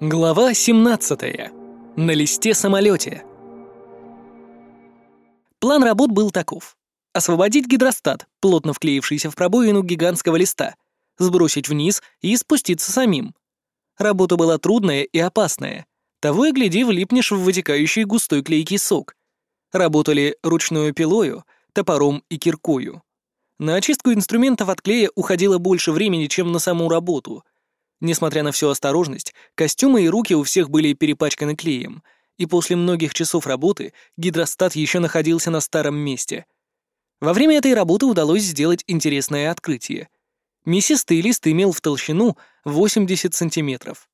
Глава 17. На листе самолете. План работ был таков. Освободить гидростат, плотно вклеившийся в пробоину гигантского листа, сбросить вниз и спуститься самим. Работа была трудная и опасная. Того и гляди, влипнешь в вытекающий густой клейкий сок. Работали ручную пилою, топором и киркою. На очистку инструментов от клея уходило больше времени, чем на саму работу — Несмотря на всю осторожность, костюмы и руки у всех были перепачканы клеем, и после многих часов работы гидростат еще находился на старом месте. Во время этой работы удалось сделать интересное открытие. Мясистый лист имел в толщину 80 сантиметров.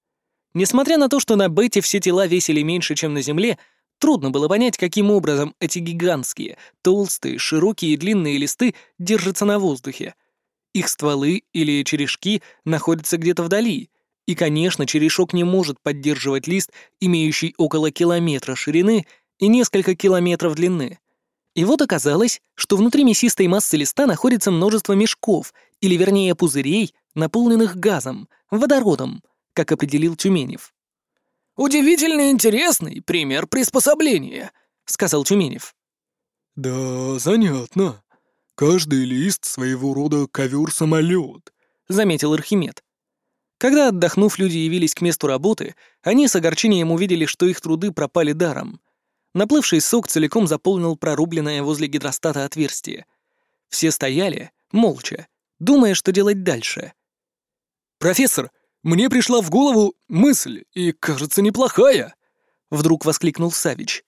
Несмотря на то, что на Бете все тела весили меньше, чем на Земле, трудно было понять, каким образом эти гигантские, толстые, широкие и длинные листы держатся на воздухе — их стволы или черешки находятся где-то вдали, и, конечно, черешок не может поддерживать лист, имеющий около километра ширины и несколько километров длины. И вот оказалось, что внутри мясистой массы листа находится множество мешков, или вернее пузырей, наполненных газом, водородом, как определил Тюменев. «Удивительно интересный пример приспособления», — сказал Тюменев. «Да, занятно», Каждый лист своего рода ковер-самолет», — заметил Архимед. Когда, отдохнув, люди явились к месту работы, они с огорчением увидели, что их труды пропали даром. Наплывший сок целиком заполнил прорубленное возле гидростата отверстие. Все стояли, молча, думая, что делать дальше. «Профессор, мне пришла в голову мысль, и, кажется, неплохая!» — вдруг воскликнул Савич.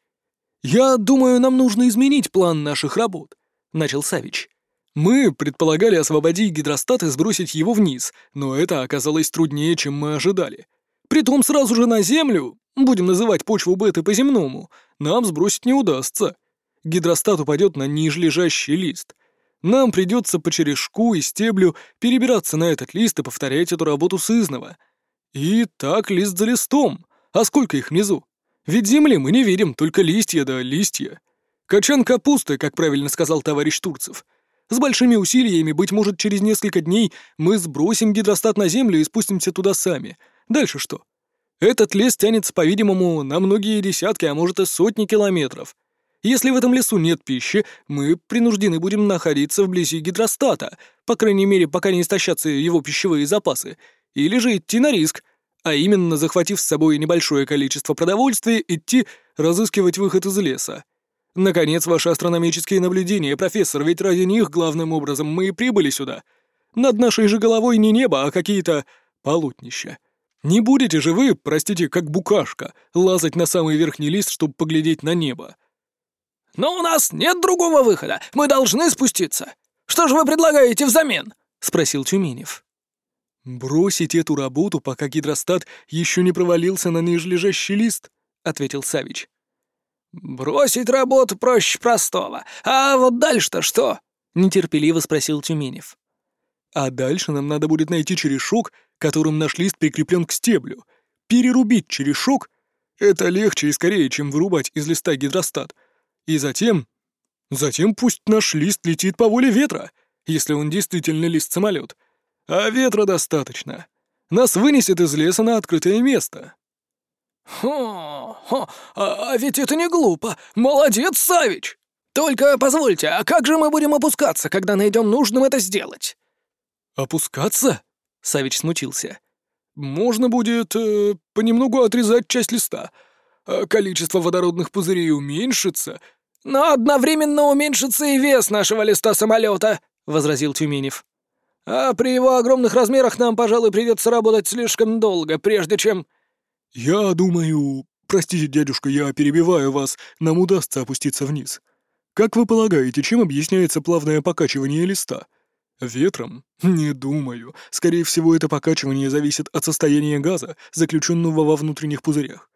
«Я думаю, нам нужно изменить план наших работ начал Савич. «Мы предполагали освободить гидростат и сбросить его вниз, но это оказалось труднее, чем мы ожидали. Притом сразу же на землю, будем называть почву беты по-земному, нам сбросить не удастся. Гидростат упадет на нижележащий лист. Нам придется по черешку и стеблю перебираться на этот лист и повторять эту работу сызново. И так лист за листом. А сколько их внизу? Ведь земли мы не видим, только листья да листья. «Качан капусты», как правильно сказал товарищ Турцев. С большими усилиями, быть может, через несколько дней мы сбросим гидростат на землю и спустимся туда сами. Дальше что? Этот лес тянется, по-видимому, на многие десятки, а может и сотни километров. Если в этом лесу нет пищи, мы принуждены будем находиться вблизи гидростата, по крайней мере, пока не истощатся его пищевые запасы, или же идти на риск, а именно, захватив с собой небольшое количество продовольствия, идти разыскивать выход из леса. Наконец, ваши астрономические наблюдения, профессор, ведь ради них, главным образом, мы и прибыли сюда. Над нашей же головой не небо, а какие-то полотнища. Не будете же вы, простите, как букашка, лазать на самый верхний лист, чтобы поглядеть на небо. Но у нас нет другого выхода, мы должны спуститься. Что же вы предлагаете взамен? Спросил Тюменев. «Бросить эту работу, пока гидростат еще не провалился на нижележащий лист», — ответил Савич. «Бросить работу проще простого. А вот дальше-то что?» — нетерпеливо спросил Тюменев. «А дальше нам надо будет найти черешок, которым наш лист прикреплен к стеблю. Перерубить черешок — это легче и скорее, чем вырубать из листа гидростат. И затем... Затем пусть наш лист летит по воле ветра, если он действительно лист-самолет. А ветра достаточно. Нас вынесет из леса на открытое место». «Хо, хо, а, а ведь это не глупо! Молодец, Савич! Только позвольте, а как же мы будем опускаться, когда найдем нужным это сделать?» «Опускаться?» — Савич смутился. «Можно будет э, понемногу отрезать часть листа. А количество водородных пузырей уменьшится». «Но одновременно уменьшится и вес нашего листа самолета», — возразил Тюменев. «А при его огромных размерах нам, пожалуй, придется работать слишком долго, прежде чем...» «Я думаю... Простите, дядюшка, я перебиваю вас. Нам удастся опуститься вниз. Как вы полагаете, чем объясняется плавное покачивание листа? Ветром? Не думаю. Скорее всего, это покачивание зависит от состояния газа, заключенного во внутренних пузырях.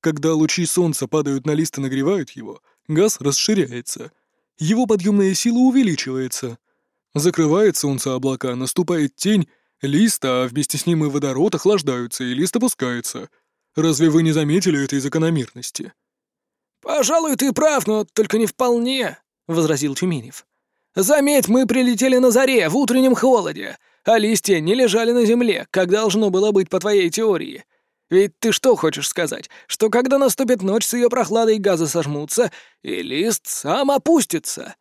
Когда лучи солнца падают на лист и нагревают его, газ расширяется. Его подъемная сила увеличивается. Закрывает солнце облака, наступает тень, лист, а вместе с ним и водород охлаждаются, и лист опускается — Разве вы не заметили этой закономерности?» «Пожалуй, ты прав, но только не вполне», — возразил Тюменев. «Заметь, мы прилетели на заре, в утреннем холоде, а листья не лежали на земле, как должно было быть по твоей теории. Ведь ты что хочешь сказать, что когда наступит ночь с ее прохладой газы сожмутся, и лист сам опустится?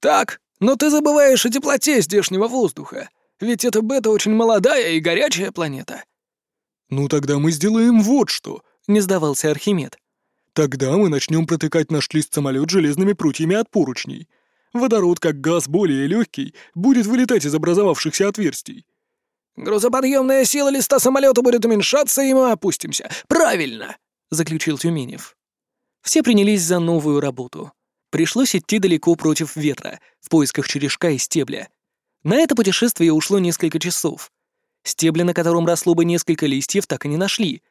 Так, но ты забываешь о теплоте здешнего воздуха, ведь это бета очень молодая и горячая планета». «Ну тогда мы сделаем вот что», — не сдавался Архимед. «Тогда мы начнем протыкать наш лист-самолет железными прутьями от поручней. Водород, как газ более легкий, будет вылетать из образовавшихся отверстий. «Грузоподъемная сила листа самолета будет уменьшаться, и мы опустимся. Правильно!» — заключил Тюменев. Все принялись за новую работу. Пришлось идти далеко против ветра, в поисках черешка и стебля. На это путешествие ушло несколько часов. Стебля, на котором росло бы несколько листьев, так и не нашли.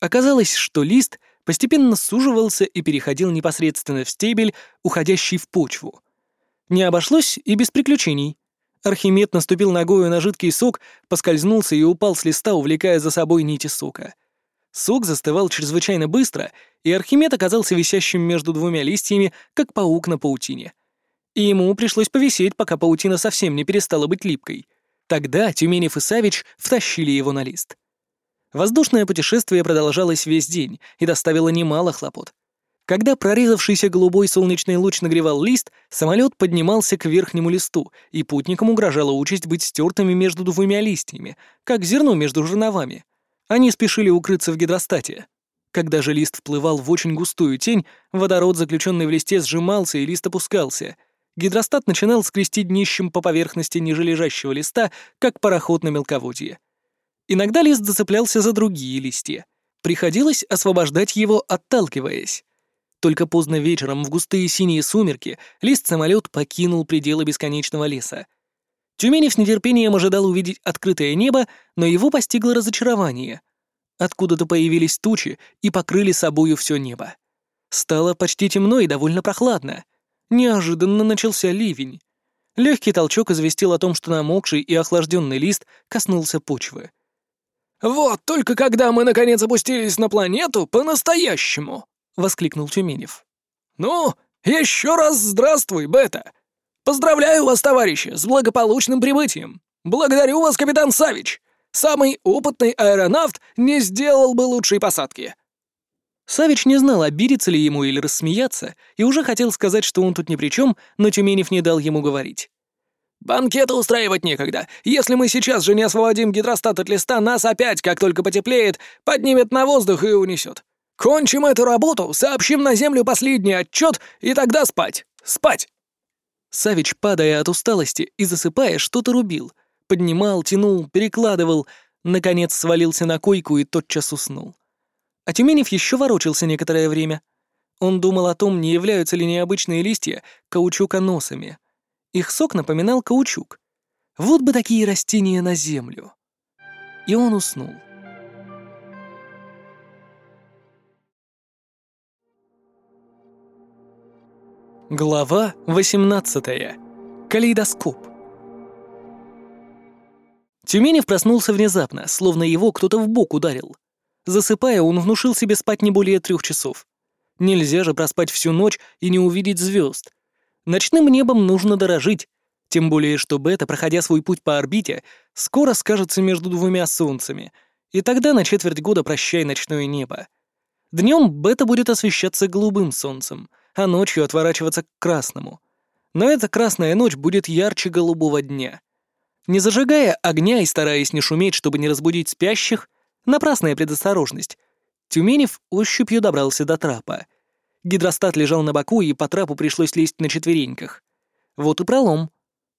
Оказалось, что лист постепенно суживался и переходил непосредственно в стебель, уходящий в почву. Не обошлось и без приключений. Архимед наступил ногою на жидкий сок, поскользнулся и упал с листа, увлекая за собой нити сока. Сок застывал чрезвычайно быстро, и Архимед оказался висящим между двумя листьями, как паук на паутине. И ему пришлось повисеть, пока паутина совсем не перестала быть липкой. Тогда Тюменев и Савич втащили его на лист. Воздушное путешествие продолжалось весь день и доставило немало хлопот. Когда прорезавшийся голубой солнечный луч нагревал лист, самолет поднимался к верхнему листу, и путникам угрожала участь быть стертыми между двумя листьями, как зерно между жерновами. Они спешили укрыться в гидростате. Когда же лист вплывал в очень густую тень, водород, заключенный в листе, сжимался, и лист опускался. Гидростат начинал скрести днищем по поверхности ниже лежащего листа, как пароход на мелководье. Иногда лист зацеплялся за другие листья. Приходилось освобождать его, отталкиваясь. Только поздно вечером в густые синие сумерки лист-самолет покинул пределы бесконечного леса. Тюменев с нетерпением ожидал увидеть открытое небо, но его постигло разочарование. Откуда-то появились тучи и покрыли собою все небо. Стало почти темно и довольно прохладно. Неожиданно начался ливень. Легкий толчок известил о том, что намокший и охлажденный лист коснулся почвы. «Вот только когда мы наконец опустились на планету по-настоящему!» — воскликнул Тюменев. «Ну, еще раз здравствуй, Бета! Поздравляю вас, товарищи, с благополучным прибытием! Благодарю вас, капитан Савич! Самый опытный аэронавт не сделал бы лучшей посадки!» Савич не знал, обидеться ли ему или рассмеяться, и уже хотел сказать, что он тут ни при чем, но Тюменев не дал ему говорить. «Банкета устраивать некогда. Если мы сейчас же не освободим гидростат от листа, нас опять, как только потеплеет, поднимет на воздух и унесет. Кончим эту работу, сообщим на землю последний отчет и тогда спать. Спать!» Савич, падая от усталости и засыпая, что-то рубил. Поднимал, тянул, перекладывал. Наконец свалился на койку и тотчас уснул. А Тюменев еще ворочался некоторое время. Он думал о том, не являются ли необычные листья каучуконосами. Их сок напоминал каучук. Вот бы такие растения на землю. И он уснул. Глава 18. Калейдоскоп. Тюменев проснулся внезапно, словно его кто-то в бок ударил. Засыпая, он внушил себе спать не более трех часов. Нельзя же проспать всю ночь и не увидеть звезд. Ночным небом нужно дорожить, тем более что Бета, проходя свой путь по орбите, скоро скажется между двумя солнцами, и тогда на четверть года прощай ночное небо. Днем Бета будет освещаться голубым солнцем — а ночью отворачиваться к красному. Но эта красная ночь будет ярче голубого дня. Не зажигая огня и стараясь не шуметь, чтобы не разбудить спящих, напрасная предосторожность, Тюменев ощупью добрался до трапа. Гидростат лежал на боку, и по трапу пришлось лезть на четвереньках. Вот и пролом.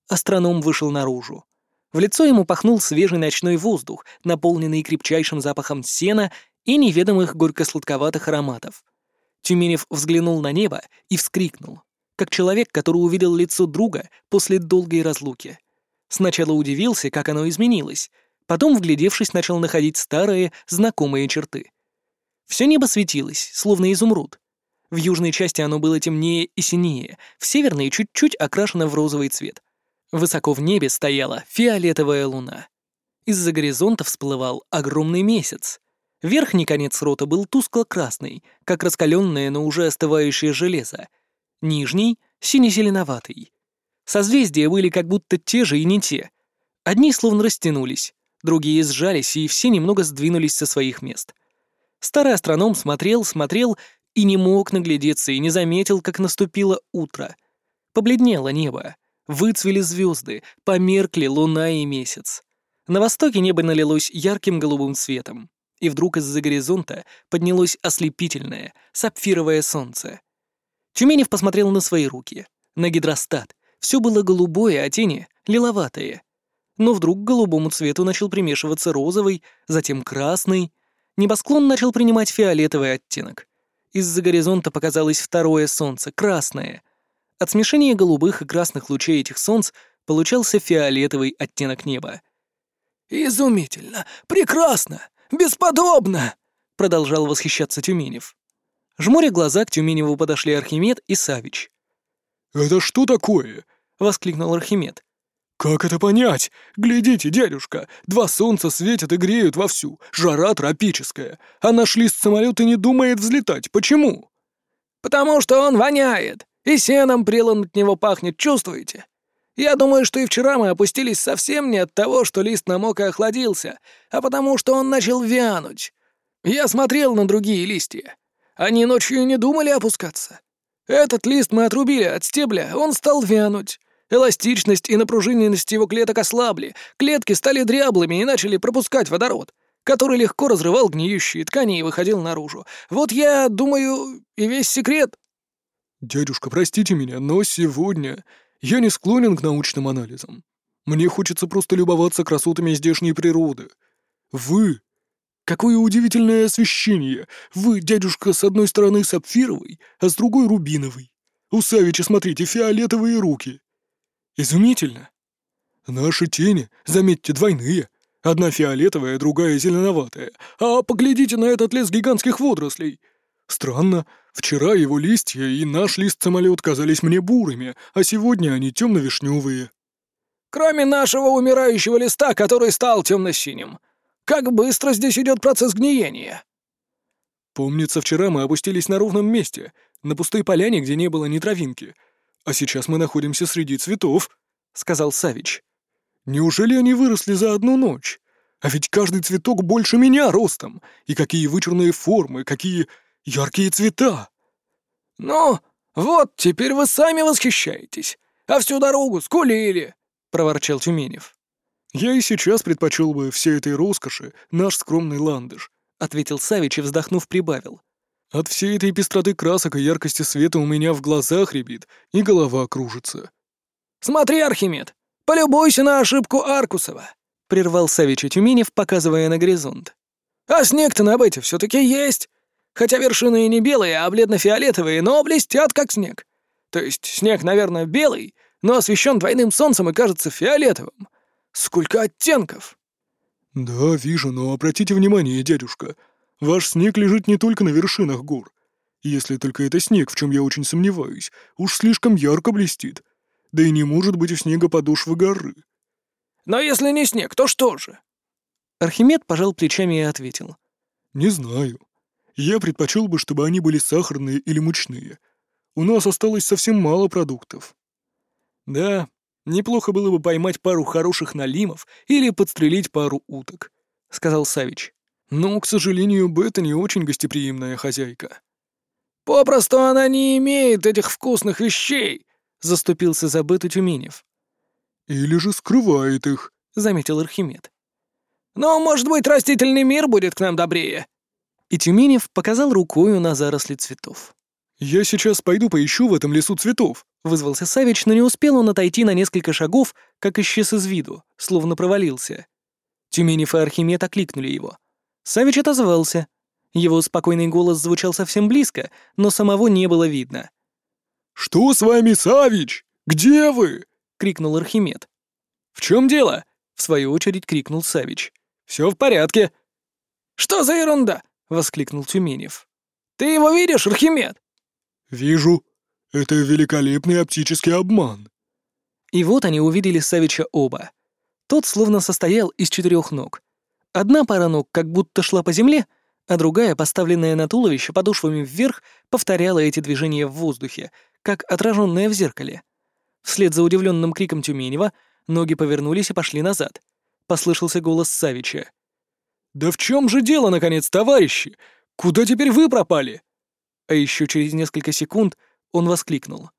Астроном вышел наружу. В лицо ему пахнул свежий ночной воздух, наполненный крепчайшим запахом сена и неведомых горько-сладковатых ароматов. Тюменев взглянул на небо и вскрикнул, как человек, который увидел лицо друга после долгой разлуки. Сначала удивился, как оно изменилось, потом, вглядевшись, начал находить старые, знакомые черты. Все небо светилось, словно изумруд. В южной части оно было темнее и синее, в северной чуть-чуть окрашено в розовый цвет. Высоко в небе стояла фиолетовая луна. Из-за горизонта всплывал огромный месяц. Верхний конец рота был тускло-красный, как раскаленное, но уже остывающее железо. Нижний — сине-зеленоватый. Созвездия были как будто те же и не те. Одни словно растянулись, другие сжались, и все немного сдвинулись со своих мест. Старый астроном смотрел, смотрел и не мог наглядеться и не заметил, как наступило утро. Побледнело небо, выцвели звезды, померкли луна и месяц. На востоке небо налилось ярким голубым светом, и вдруг из-за горизонта поднялось ослепительное, сапфировое солнце. Тюменев посмотрел на свои руки, на гидростат. Все было голубое, а тени — лиловатые. Но вдруг к голубому цвету начал примешиваться розовый, затем красный. Небосклон начал принимать фиолетовый оттенок. Из-за горизонта показалось второе солнце, красное. От смешения голубых и красных лучей этих солнц получался фиолетовый оттенок неба. «Изумительно! Прекрасно! Бесподобно!» — продолжал восхищаться Тюменев. Жмуря глаза, к Тюменеву подошли Архимед и Савич. «Это что такое?» — воскликнул Архимед. «Как это понять? Глядите, дядюшка, два солнца светят и греют вовсю, жара тропическая, а наш лист-самолет и не думает взлетать. Почему?» «Потому что он воняет, и сеном прелом от него пахнет, чувствуете? Я думаю, что и вчера мы опустились совсем не от того, что лист намок и охладился, а потому что он начал вянуть. Я смотрел на другие листья. Они ночью не думали опускаться. Этот лист мы отрубили от стебля, он стал вянуть. Эластичность и напружиненность его клеток ослабли, клетки стали дряблыми и начали пропускать водород, который легко разрывал гниющие ткани и выходил наружу. Вот я думаю, и весь секрет. «Дядюшка, простите меня, но сегодня я не склонен к научным анализам. Мне хочется просто любоваться красотами здешней природы. Вы Какое удивительное освещение! Вы, дядюшка, с одной стороны сапфировый, а с другой рубиновый. У Савича, смотрите, фиолетовые руки. Изумительно. Наши тени, заметьте, двойные. Одна фиолетовая, другая зеленоватая. А поглядите на этот лес гигантских водорослей. Странно, вчера его листья и наш лист-самолет казались мне бурыми, а сегодня они темно-вишневые. Кроме нашего умирающего листа, который стал темно-синим, как быстро здесь идет процесс гниения!» «Помнится, вчера мы опустились на ровном месте, на пустой поляне, где не было ни травинки. А сейчас мы находимся среди цветов», — сказал Савич. «Неужели они выросли за одну ночь? А ведь каждый цветок больше меня ростом. И какие вычурные формы, какие яркие цвета!» «Ну, вот, теперь вы сами восхищаетесь, а всю дорогу скулили», — проворчал Тюменев. «Я и сейчас предпочел бы всей этой роскоши наш скромный ландыш», — ответил Савич и, вздохнув, прибавил. «От всей этой пестроты красок и яркости света у меня в глазах рябит, и голова кружится». «Смотри, Архимед, полюбуйся на ошибку Аркусова», — прервал Савич Тюменев, показывая на горизонт. «А снег-то на бете все таки есть. Хотя вершины и не белые, а бледно-фиолетовые, но блестят, как снег. То есть снег, наверное, белый, но освещен двойным солнцем и кажется фиолетовым. Сколько оттенков!» «Да, вижу, но обратите внимание, дядюшка, ваш снег лежит не только на вершинах гор. Если только это снег, в чем я очень сомневаюсь, уж слишком ярко блестит. Да и не может быть у снега подошвы горы». «Но если не снег, то что же?» Архимед пожал плечами и ответил. «Не знаю. Я предпочел бы, чтобы они были сахарные или мучные. У нас осталось совсем мало продуктов». «Да, Неплохо было бы поймать пару хороших налимов или подстрелить пару уток», — сказал Савич. «Но, к сожалению, Бета не очень гостеприимная хозяйка». «Попросту она не имеет этих вкусных вещей», — заступился за Бету Тюменев. «Или же скрывает их», — заметил Архимед. «Но, может быть, растительный мир будет к нам добрее». И Тюменев показал рукою на заросли цветов. «Я сейчас пойду поищу в этом лесу цветов», Вызвался Савич, но не успел он отойти на несколько шагов, как исчез из виду, словно провалился. Тюменев и Архимед окликнули его. Савич отозвался. Его спокойный голос звучал совсем близко, но самого не было видно. «Что с вами, Савич? Где вы?» — крикнул Архимед. «В чем дело?» — в свою очередь крикнул Савич. «Все в порядке». «Что за ерунда?» — воскликнул Тюменев. «Ты его видишь, Архимед?» «Вижу», это великолепный оптический обман. И вот они увидели Савича оба. Тот словно состоял из четырех ног. Одна пара ног как будто шла по земле, а другая, поставленная на туловище подошвами вверх, повторяла эти движения в воздухе, как отраженная в зеркале. Вслед за удивленным криком Тюменева ноги повернулись и пошли назад. Послышался голос Савича. «Да в чем же дело, наконец, товарищи? куда теперь вы пропали?» А еще через несколько секунд он воскликнул.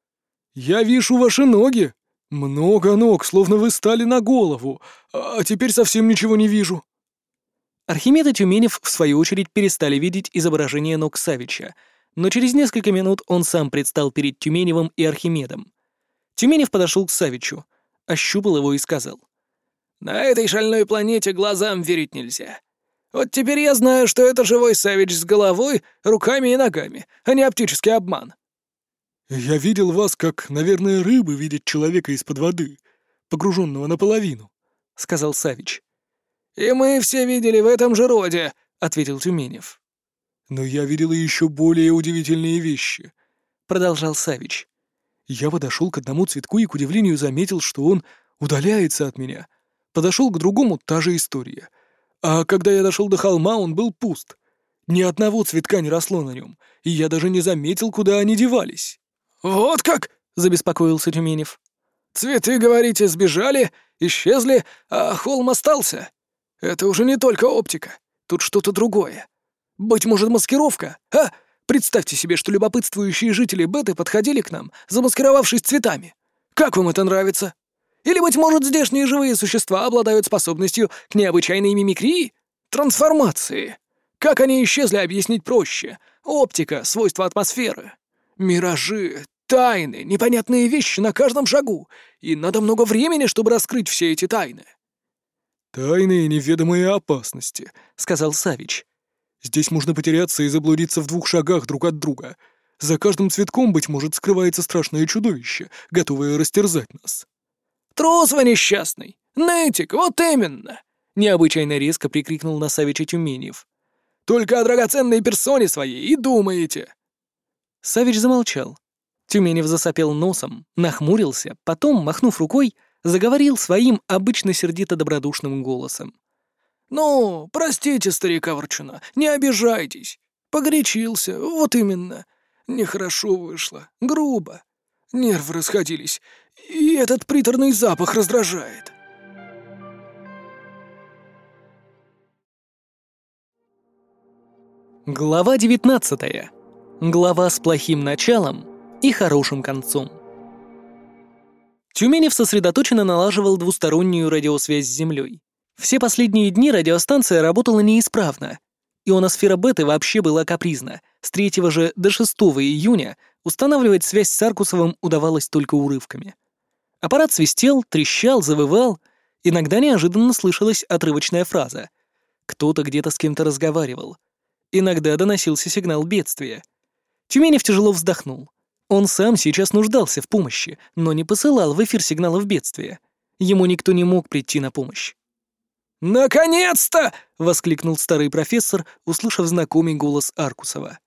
«Я вижу ваши ноги! Много ног, словно вы стали на голову, а теперь совсем ничего не вижу». Архимед и Тюменев, в свою очередь, перестали видеть изображение ног Савича, но через несколько минут он сам предстал перед Тюменевым и Архимедом. Тюменев подошел к Савичу, ощупал его и сказал. «На этой шальной планете глазам верить нельзя. Вот теперь я знаю, что это живой Савич с головой, руками и ногами, а не оптический обман». «Я видел вас, как, наверное, рыбы видят человека из-под воды, погруженного наполовину», — сказал Савич. «И мы все видели в этом же роде», — ответил Тюменев. «Но я видел еще более удивительные вещи», — продолжал Савич. Я подошел к одному цветку и, к удивлению, заметил, что он удаляется от меня. Подошел к другому — та же история. А когда я дошел до холма, он был пуст. Ни одного цветка не росло на нем, и я даже не заметил, куда они девались. «Вот как!» — забеспокоился Тюменев. «Цветы, говорите, сбежали, исчезли, а холм остался. Это уже не только оптика, тут что-то другое. Быть может, маскировка, а? Представьте себе, что любопытствующие жители Беты подходили к нам, замаскировавшись цветами. Как вам это нравится? Или, быть может, здешние живые существа обладают способностью к необычайной мимикрии? Трансформации. Как они исчезли, объяснить проще. Оптика, свойства атмосферы. Миражи, тайны, непонятные вещи на каждом шагу. И надо много времени, чтобы раскрыть все эти тайны. «Тайные неведомые опасности», — сказал Савич. Здесь можно потеряться и заблудиться в двух шагах друг от друга. За каждым цветком, быть может, скрывается страшное чудовище, готовое растерзать нас». «Трус вы несчастный! Нытик, вот именно!» Необычайно резко прикрикнул на Савича Тюменев. «Только о драгоценной персоне своей и думаете!» Савич замолчал. Тюменев засопел носом, нахмурился, потом, махнув рукой, заговорил своим обычно сердито-добродушным голосом. «Ну, простите, старика Ворчуна, не обижайтесь. Погорячился, вот именно. Нехорошо вышло, грубо. Нервы расходились, и этот приторный запах раздражает». Глава 19. Глава с плохим началом и хорошим концом. Тюменев сосредоточенно налаживал двустороннюю радиосвязь с Землей. Все последние дни радиостанция работала неисправно. Ионосфера Беты вообще была капризна. С 3 же до 6 июня устанавливать связь с Аркусовым удавалось только урывками. Аппарат свистел, трещал, завывал. Иногда неожиданно слышалась отрывочная фраза. Кто-то где-то с кем-то разговаривал. Иногда доносился сигнал бедствия. Тюменев тяжело вздохнул. Он сам сейчас нуждался в помощи, но не посылал в эфир сигналов бедствия. Ему никто не мог прийти на помощь. «Наконец-то!» — воскликнул старый профессор, услышав знакомый голос Аркусова.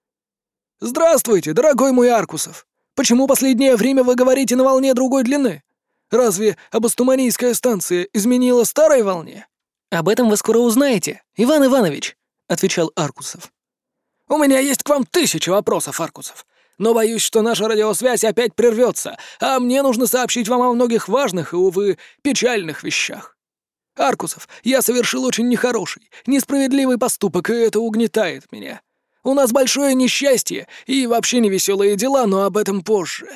«Здравствуйте, дорогой мой Аркусов! Почему последнее время вы говорите на волне другой длины? Разве Абастуманийская станция изменила старой волне?» «Об этом вы скоро узнаете, Иван Иванович», — отвечал Аркусов. «У меня есть к вам тысяча вопросов, Аркусов, но боюсь, что наша радиосвязь опять прервется, а мне нужно сообщить вам о многих важных и, увы, печальных вещах. Аркусов, я совершил очень нехороший, несправедливый поступок, и это угнетает меня. У нас большое несчастье и вообще невеселые дела, но об этом позже.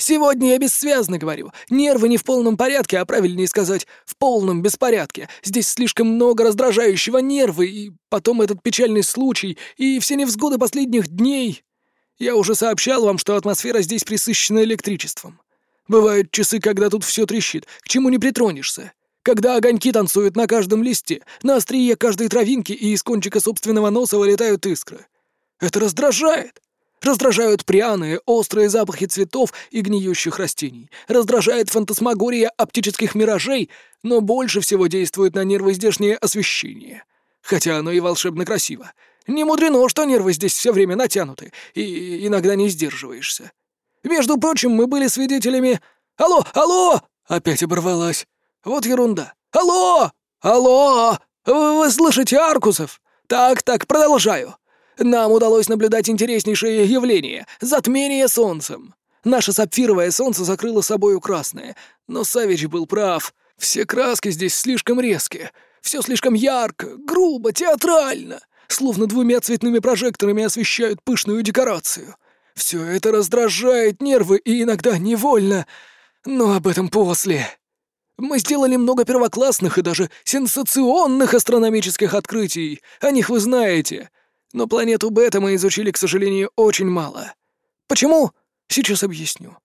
Сегодня я бессвязно говорю. Нервы не в полном порядке, а правильнее сказать, в полном беспорядке. Здесь слишком много раздражающего нервы, и потом этот печальный случай, и все невзгоды последних дней. Я уже сообщал вам, что атмосфера здесь присыщена электричеством. Бывают часы, когда тут все трещит, к чему не притронешься когда огоньки танцуют на каждом листе, на острие каждой травинки и из кончика собственного носа вылетают искры. Это раздражает. Раздражают пряные, острые запахи цветов и гниющих растений. Раздражает фантасмагория оптических миражей, но больше всего действует на нервы здешнее освещение. Хотя оно и волшебно красиво. Не мудрено, что нервы здесь все время натянуты, и иногда не сдерживаешься. Между прочим, мы были свидетелями... Алло, алло! Опять оборвалась. Вот ерунда. Алло! Алло! Вы, вы слышите, Аркусов? Так, так, продолжаю. Нам удалось наблюдать интереснейшее явление — затмение солнцем. Наше сапфировое солнце закрыло собою красное, но Савич был прав. Все краски здесь слишком резкие, все слишком ярко, грубо, театрально. Словно двумя цветными прожекторами освещают пышную декорацию. Все это раздражает нервы и иногда невольно, но об этом после. Мы сделали много первоклассных и даже сенсационных астрономических открытий, о них вы знаете. Но планету Бета мы изучили, к сожалению, очень мало. Почему? Сейчас объясню.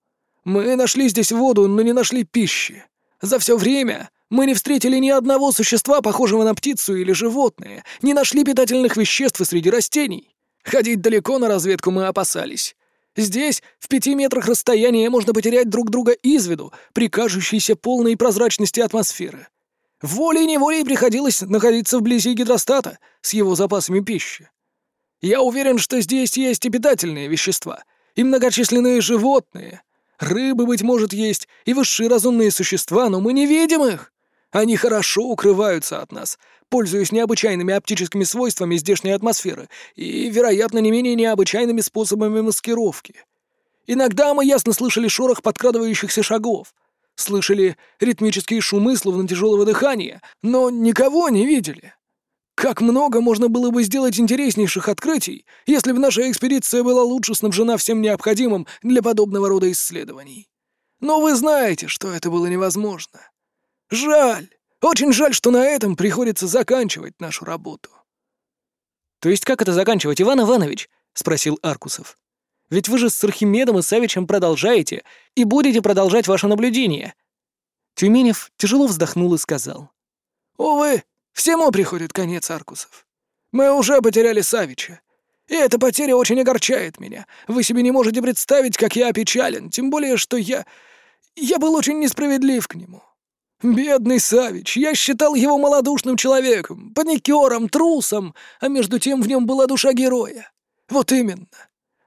Мы нашли здесь воду, но не нашли пищи. За все время мы не встретили ни одного существа, похожего на птицу или животное, не нашли питательных веществ среди растений. Ходить далеко на разведку мы опасались. Здесь, в пяти метрах расстояния, можно потерять друг друга из виду при кажущейся полной прозрачности атмосферы. Волей-неволей приходилось находиться вблизи гидростата с его запасами пищи. Я уверен, что здесь есть и питательные вещества, и многочисленные животные. Рыбы, быть может, есть, и высшие разумные существа, но мы не видим их. Они хорошо укрываются от нас, пользуясь необычайными оптическими свойствами здешней атмосферы и, вероятно, не менее необычайными способами маскировки. Иногда мы ясно слышали шорох подкрадывающихся шагов, слышали ритмические шумы, словно тяжелого дыхания, но никого не видели. Как много можно было бы сделать интереснейших открытий, если бы наша экспедиция была лучше снабжена всем необходимым для подобного рода исследований. Но вы знаете, что это было невозможно. Жаль, очень жаль, что на этом приходится заканчивать нашу работу. То есть как это заканчивать, Иван Иванович? спросил Аркусов. Ведь вы же с Архимедом и Савичем продолжаете и будете продолжать ваше наблюдение. Тюменев тяжело вздохнул и сказал. «Увы, всему приходит конец, Аркусов. Мы уже потеряли Савича. И эта потеря очень огорчает меня. Вы себе не можете представить, как я опечален, тем более, что я... Я был очень несправедлив к нему. Бедный Савич, я считал его малодушным человеком, паникером, трусом, а между тем в нем была душа героя. Вот именно.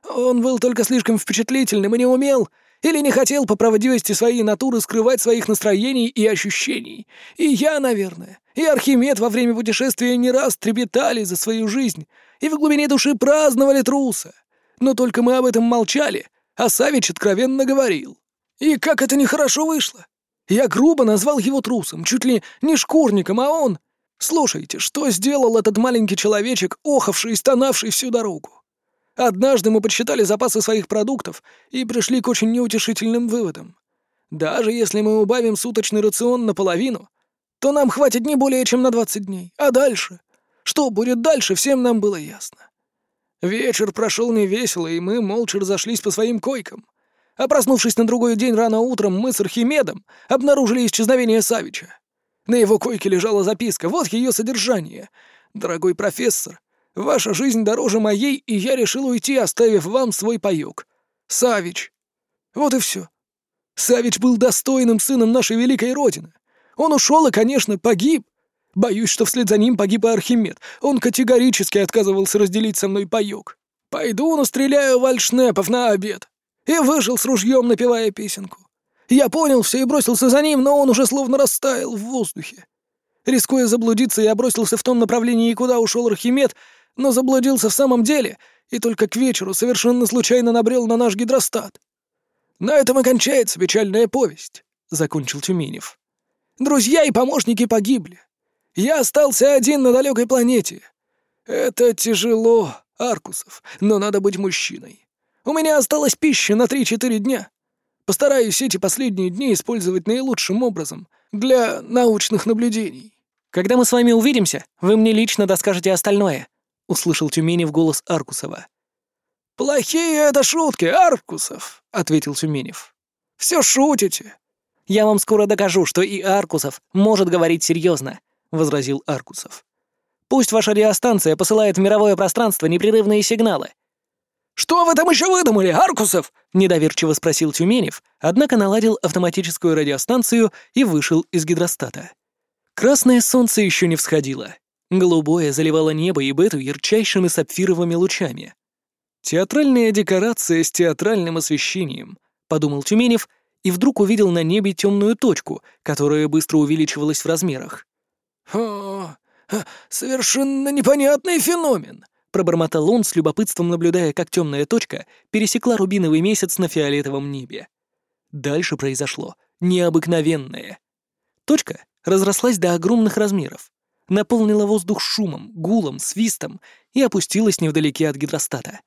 Он был только слишком впечатлительным и не умел или не хотел по правдивости своей натуры скрывать своих настроений и ощущений. И я, наверное, и Архимед во время путешествия не раз трепетали за свою жизнь и в глубине души праздновали труса. Но только мы об этом молчали, а Савич откровенно говорил. И как это нехорошо вышло. Я грубо назвал его трусом, чуть ли не шкурником, а он... Слушайте, что сделал этот маленький человечек, охавший и стонавший всю дорогу? Однажды мы подсчитали запасы своих продуктов и пришли к очень неутешительным выводам. Даже если мы убавим суточный рацион наполовину, то нам хватит не более чем на 20 дней. А дальше? Что будет дальше, всем нам было ясно. Вечер прошел невесело, и мы молча разошлись по своим койкам. А проснувшись на другой день рано утром, мы с Архимедом обнаружили исчезновение Савича. На его койке лежала записка, вот ее содержание. «Дорогой профессор, ваша жизнь дороже моей, и я решил уйти, оставив вам свой паёк. Савич». Вот и все. Савич был достойным сыном нашей великой Родины. Он ушел и, конечно, погиб. Боюсь, что вслед за ним погиб и Архимед. Он категорически отказывался разделить со мной паёк. Пойду настреляю вальшнепов на обед и вышел с ружьем, напевая песенку. Я понял все и бросился за ним, но он уже словно растаял в воздухе. Рискуя заблудиться, я бросился в том направлении, куда ушел Архимед, но заблудился в самом деле, и только к вечеру совершенно случайно набрел на наш гидростат. На этом и печальная повесть, — закончил Тюменев. Друзья и помощники погибли. Я остался один на далекой планете. Это тяжело, Аркусов, но надо быть мужчиной. У меня осталась пища на 3-4 дня. Постараюсь эти последние дни использовать наилучшим образом для научных наблюдений. Когда мы с вами увидимся, вы мне лично доскажете остальное, услышал Тюменев голос Аркусова. Плохие это шутки, Аркусов, ответил Тюменев. Все шутите. Я вам скоро докажу, что и Аркусов может говорить серьезно, возразил Аркусов. Пусть ваша радиостанция посылает в мировое пространство непрерывные сигналы. «Что вы там еще выдумали, Аркусов?» — недоверчиво спросил Тюменев, однако наладил автоматическую радиостанцию и вышел из гидростата. Красное солнце еще не всходило. Голубое заливало небо и бету ярчайшими сапфировыми лучами. «Театральная декорация с театральным освещением», — подумал Тюменев, и вдруг увидел на небе темную точку, которая быстро увеличивалась в размерах. «О, совершенно непонятный феномен», пробормотал он с любопытством, наблюдая, как темная точка пересекла рубиновый месяц на фиолетовом небе. Дальше произошло необыкновенное. Точка разрослась до огромных размеров. наполнила воздух шумом, гулом, свистом и опустилась невдалеке от гидростата.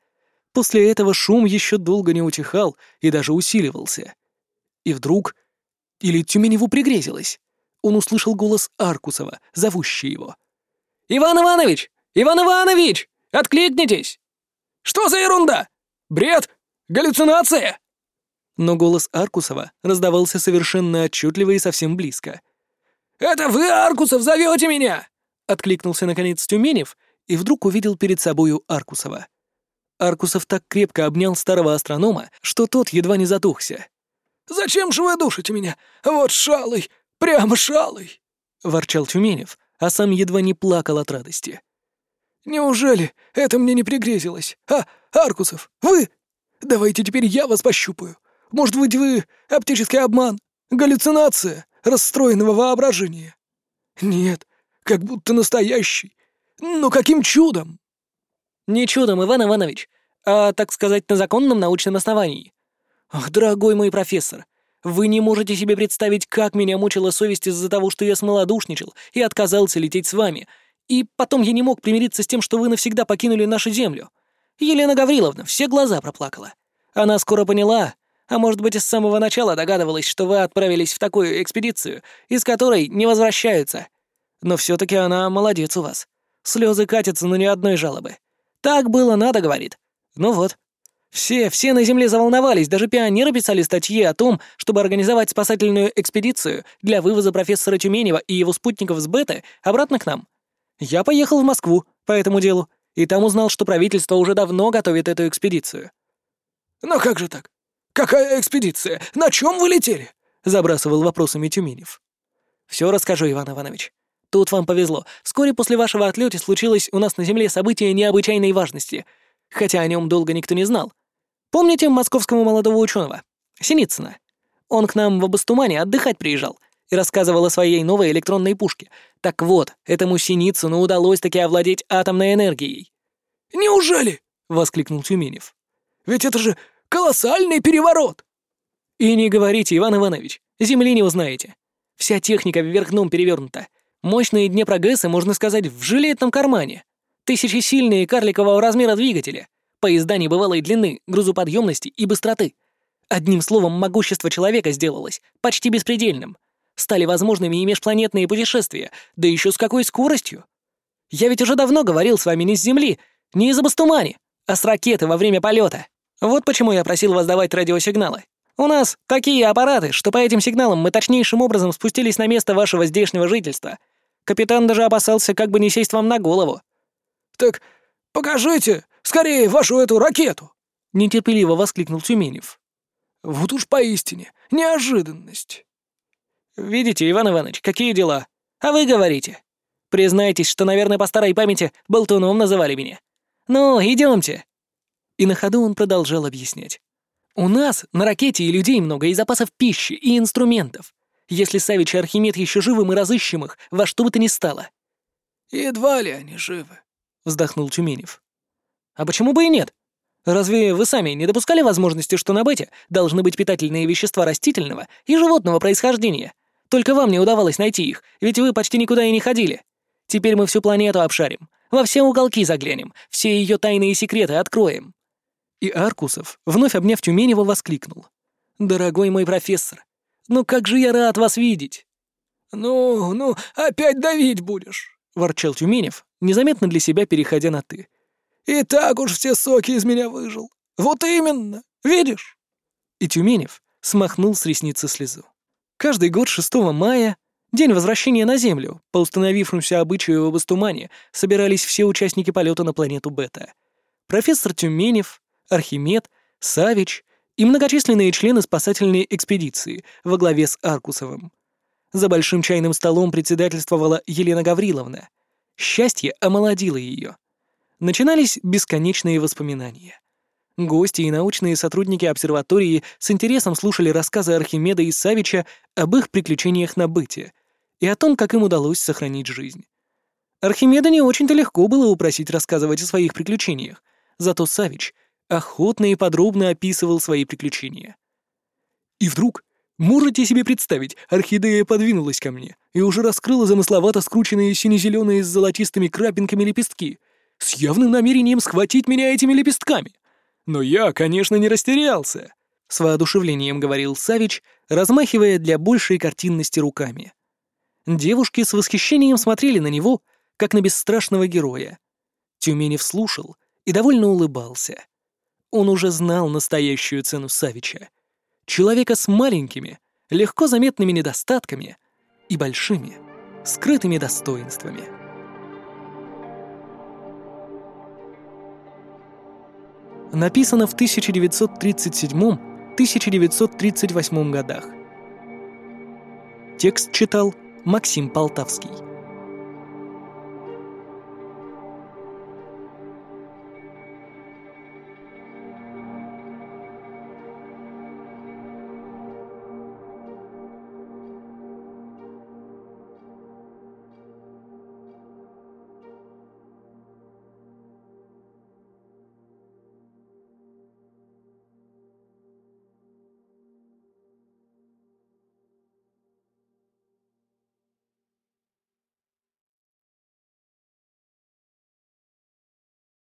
После этого шум еще долго не утихал и даже усиливался. И вдруг... Или Тюменеву пригрезилось. Он услышал голос Аркусова, зовущий его. «Иван Иванович! Иван Иванович! Откликнитесь!» «Что за ерунда? Бред? Галлюцинация?» Но голос Аркусова раздавался совершенно отчетливо и совсем близко. «Это вы, Аркусов, зовете меня?» — откликнулся наконец Тюменев и вдруг увидел перед собою Аркусова. Аркусов так крепко обнял старого астронома, что тот едва не затухся. «Зачем же вы душите меня? Вот шалый, прямо шалый!» — ворчал Тюменев, а сам едва не плакал от радости. «Неужели это мне не пригрезилось? А, Аркусов, вы? Давайте теперь я вас пощупаю. Может быть, вы оптический обман, галлюцинация расстроенного воображения? Нет, как будто настоящий. Но каким чудом?» «Не чудом, Иван Иванович, а, так сказать, на законном научном основании. Ах, дорогой мой профессор, вы не можете себе представить, как меня мучила совесть из-за того, что я смолодушничал и отказался лететь с вами. И потом я не мог примириться с тем, что вы навсегда покинули нашу землю. Елена Гавриловна все глаза проплакала. Она скоро поняла, а может быть, и с самого начала догадывалась, что вы отправились в такую экспедицию, из которой не возвращаются. Но все таки она молодец у вас. Слезы катятся, но ни одной жалобы. Так было надо, говорит. Ну вот. Все, все на Земле заволновались, даже пионеры писали статьи о том, чтобы организовать спасательную экспедицию для вывоза профессора Тюменева и его спутников с Беты обратно к нам. Я поехал в Москву по этому делу, и там узнал, что правительство уже давно готовит эту экспедицию. «Но как же так? Какая экспедиция? На чем вы летели?» — забрасывал вопросами Тюменев. «Все расскажу, Иван Иванович. Тут вам повезло. Вскоре после вашего отлета случилось у нас на Земле событие необычайной важности, хотя о нем долго никто не знал. Помните московского молодого ученого Синицына? Он к нам в Обостумане отдыхать приезжал и рассказывал о своей новой электронной пушке. Так вот, этому Синицыну удалось таки овладеть атомной энергией. «Неужели?» — воскликнул Тюменев. «Ведь это же колоссальный переворот!» «И не говорите, Иван Иванович, Земли не узнаете. Вся техника вверх дном перевернута. Мощные Днепрогрессы, можно сказать, в жилетном кармане. Тысячесильные карликового размера двигатели. Поезда небывалой длины, грузоподъемности и быстроты. Одним словом, могущество человека сделалось почти беспредельным. Стали возможными и межпланетные путешествия, да еще с какой скоростью. Я ведь уже давно говорил с вами не с Земли, не из Абастумани, а с ракеты во время полета. Вот почему я просил вас давать радиосигналы. У нас такие аппараты, что по этим сигналам мы точнейшим образом спустились на место вашего здешнего жительства — Капитан даже опасался, как бы не сесть вам на голову. «Так покажите скорее вашу эту ракету!» — нетерпеливо воскликнул Тюменев. «Вот уж поистине неожиданность!» «Видите, Иван Иванович, какие дела? А вы говорите. Признайтесь, что, наверное, по старой памяти болтуном называли меня. Ну, идемте. И на ходу он продолжал объяснять. «У нас на ракете и людей много, и запасов пищи, и инструментов. Если Савич и Архимед еще живы, мы разыщем их, во что бы то ни стало». «Едва ли они живы», — вздохнул Тюменев. «А почему бы и нет? Разве вы сами не допускали возможности, что на Бете должны быть питательные вещества растительного и животного происхождения? Только вам не удавалось найти их, ведь вы почти никуда и не ходили. Теперь мы всю планету обшарим, во все уголки заглянем, все ее тайные секреты откроем». И Аркусов, вновь обняв Тюменева, воскликнул. «Дорогой мой профессор, ну как же я рад вас видеть!» «Ну, ну, опять давить будешь!» — ворчал Тюменев, незаметно для себя переходя на «ты». «И так уж все соки из меня выжил. Вот именно, видишь?» И Тюменев смахнул с ресницы слезу. Каждый год 6 мая, день возвращения на Землю, по установившемуся обычаю в Бастумане, собирались все участники полета на планету Бета. Профессор Тюменев, Архимед, Савич и многочисленные члены спасательной экспедиции во главе с Аркусовым. За большим чайным столом председательствовала Елена Гавриловна. Счастье омолодило ее. Начинались бесконечные воспоминания. Гости и научные сотрудники обсерватории с интересом слушали рассказы Архимеда и Савича об их приключениях на быте и о том, как им удалось сохранить жизнь. Архимеда не очень-то легко было упросить рассказывать о своих приключениях, зато Савич охотно и подробно описывал свои приключения. И вдруг, можете себе представить, орхидея подвинулась ко мне, и уже раскрыла замысловато скрученные сине-зеленые с золотистыми крапинками лепестки, с явным намерением схватить меня этими лепестками. Но я, конечно, не растерялся. С воодушевлением говорил Савич, размахивая для большей картинности руками. Девушки с восхищением смотрели на него, как на бесстрашного героя. Тюменев слушал и довольно улыбался. Он уже знал настоящую цену Савича. Человека с маленькими, легко заметными недостатками и большими, скрытыми достоинствами. Написано в 1937-1938 годах. Текст читал Максим Полтавский.